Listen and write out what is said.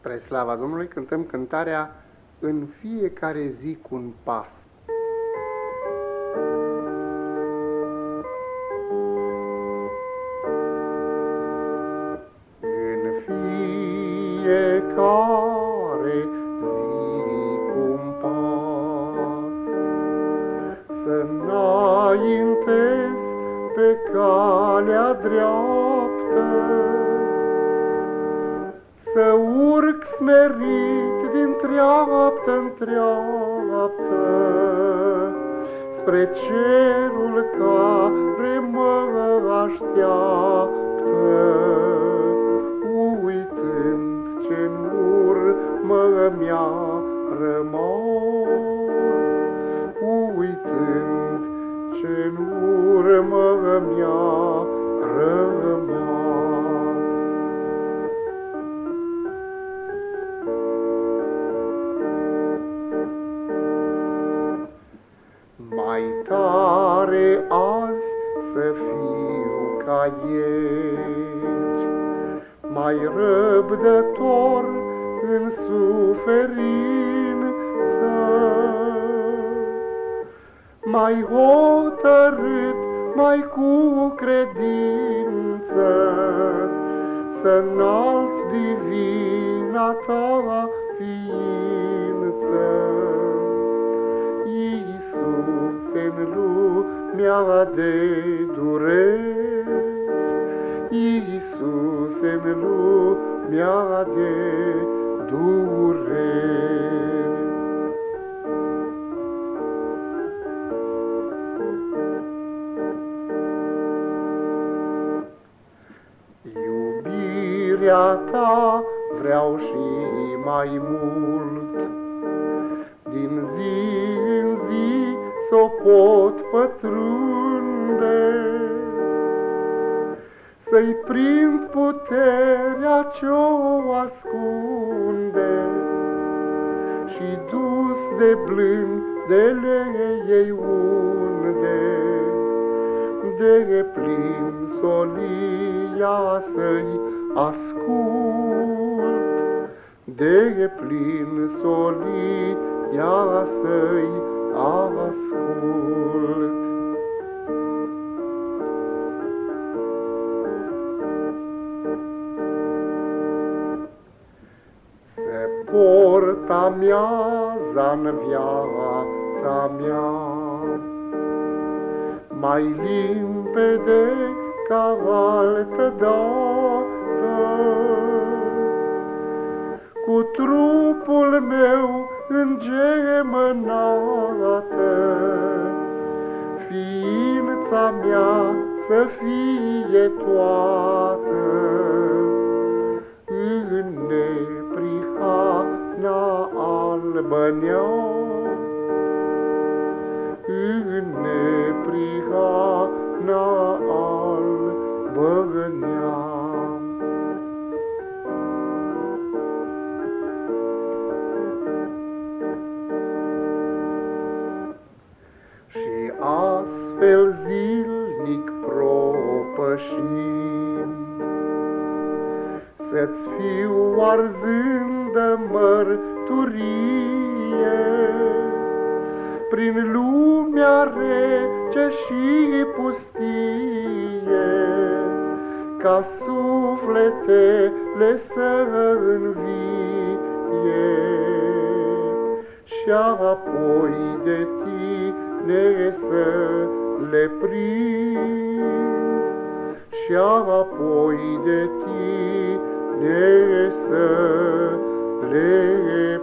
Spre slava Domnului cântăm cântarea În fiecare zi cu un pas. În fiecare zi cu un pas Să înaintez pe calea dreaptă să urc smerit din treaptă în treaptă, Spre cerul care mă așteaptă, Mai tare azi să fiu ca ieri, Mai răbdător în suferință, Mai hotărât, mai cu credință, Să înalți divina ta ființă. Lumea de dureri, Iisuse, în lumea de dureri. Iubirea ta vreau și mai mult, din zi în zi s-o pot pătrunde, Să-i prind puterea ce-o ascunde, Și dus de blândele ei unde, De plin solia să-i ascult, De plin solia să-i ascult. Se porta miaza în viața mea, Mai limpede ca altă dată, Cu trupul meu îngemănată, Ființa mea să fie toată. În neprihana albă în neprihana albă astfel zilnic propășind, Să-ți fiu arzândă mărturie, Prin lumea rece și pustie, Ca sufletele să învie, Și apoi de tine să le prind, Și apoi de tine să le